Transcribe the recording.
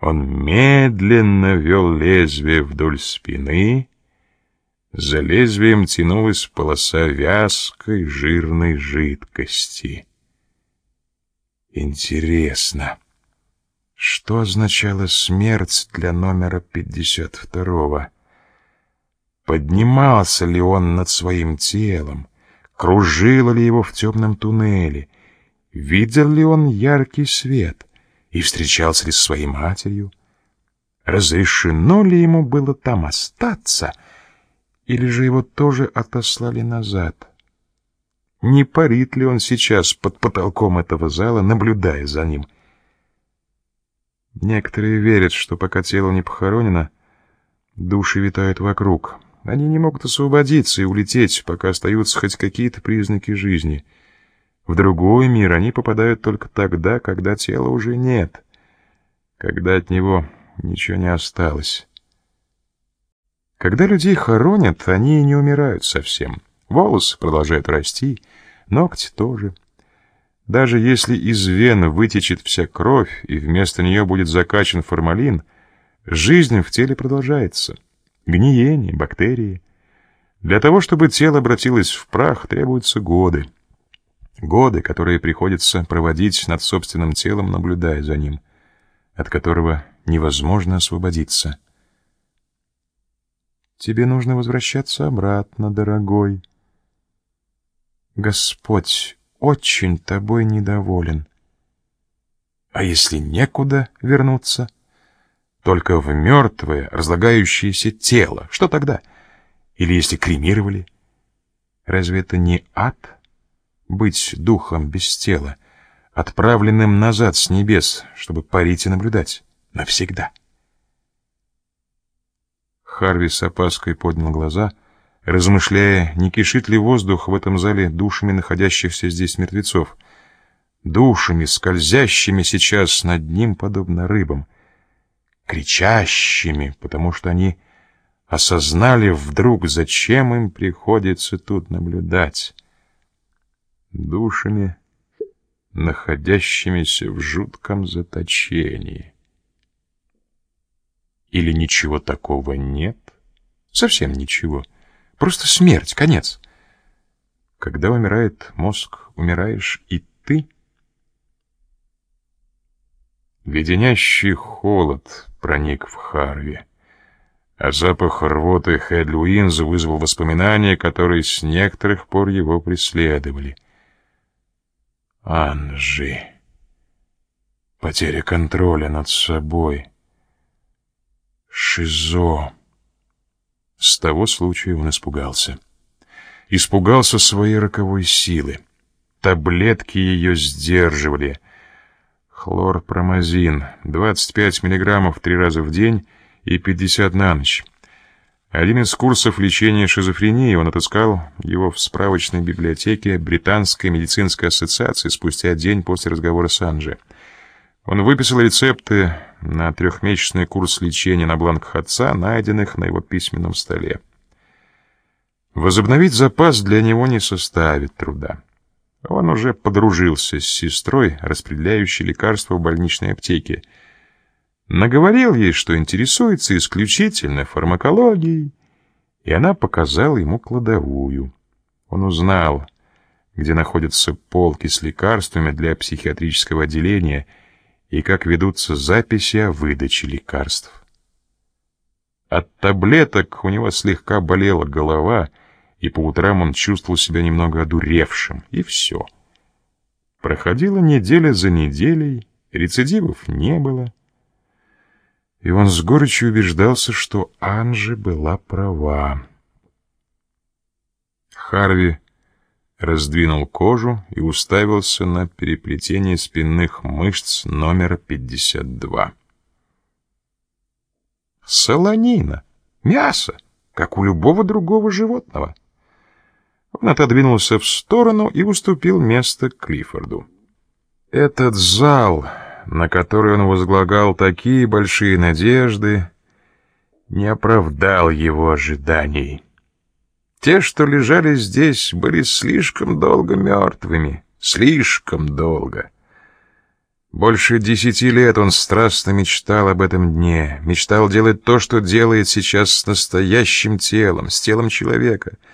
Он медленно вел лезвие вдоль спины. За лезвием тянулась полоса вязкой жирной жидкости. Интересно, что означала смерть для номера 52-го? Поднимался ли он над своим телом? Кружило ли его в темном туннеле? Видел ли он яркий свет? И встречался ли с своей матерью? Разрешено ли ему было там остаться? Или же его тоже отослали назад? Не парит ли он сейчас под потолком этого зала, наблюдая за ним? Некоторые верят, что пока тело не похоронено, души витают вокруг — они не могут освободиться и улететь, пока остаются хоть какие-то признаки жизни. В другой мир они попадают только тогда, когда тела уже нет, когда от него ничего не осталось. Когда людей хоронят, они не умирают совсем. Волосы продолжают расти, ногти тоже. Даже если из вен вытечет вся кровь и вместо нее будет закачан формалин, жизнь в теле продолжается гниение, бактерии. Для того, чтобы тело обратилось в прах, требуются годы. Годы, которые приходится проводить над собственным телом, наблюдая за ним, от которого невозможно освободиться. Тебе нужно возвращаться обратно, дорогой. Господь очень тобой недоволен. А если некуда вернуться — только в мертвое, разлагающееся тело. Что тогда? Или если кремировали? Разве это не ад? Быть духом без тела, отправленным назад с небес, чтобы парить и наблюдать навсегда. Харви с опаской поднял глаза, размышляя, не кишит ли воздух в этом зале душами находящихся здесь мертвецов, душами, скользящими сейчас над ним, подобно рыбам — кричащими, потому что они осознали вдруг, зачем им приходится тут наблюдать. Душами, находящимися в жутком заточении. Или ничего такого нет? Совсем ничего. Просто смерть, конец. Когда умирает мозг, умираешь и ты — Леденящий холод проник в Харви, а запах рвоты Хэдли Уинза вызвал воспоминания, которые с некоторых пор его преследовали. Анжи. Потеря контроля над собой. Шизо. С того случая он испугался. Испугался своей роковой силы. Таблетки ее сдерживали — Хлорпромазин. 25 миллиграммов три раза в день и 50 на ночь. Один из курсов лечения шизофрении он отыскал его в справочной библиотеке Британской медицинской ассоциации спустя день после разговора с Анджи. Он выписал рецепты на трехмесячный курс лечения на бланках отца, найденных на его письменном столе. Возобновить запас для него не составит труда. Он уже подружился с сестрой, распределяющей лекарства в больничной аптеке. Наговорил ей, что интересуется исключительно фармакологией, и она показала ему кладовую. Он узнал, где находятся полки с лекарствами для психиатрического отделения и как ведутся записи о выдаче лекарств. От таблеток у него слегка болела голова, и по утрам он чувствовал себя немного одуревшим, и все. Проходила неделя за неделей, рецидивов не было. И он с горечью убеждался, что Анжи была права. Харви раздвинул кожу и уставился на переплетение спинных мышц номера 52. Солонина, мясо, как у любого другого животного. Он отодвинулся в сторону и уступил место Клиффорду. Этот зал, на который он возглагал такие большие надежды, не оправдал его ожиданий. Те, что лежали здесь, были слишком долго мертвыми, слишком долго. Больше десяти лет он страстно мечтал об этом дне, мечтал делать то, что делает сейчас с настоящим телом, с телом человека —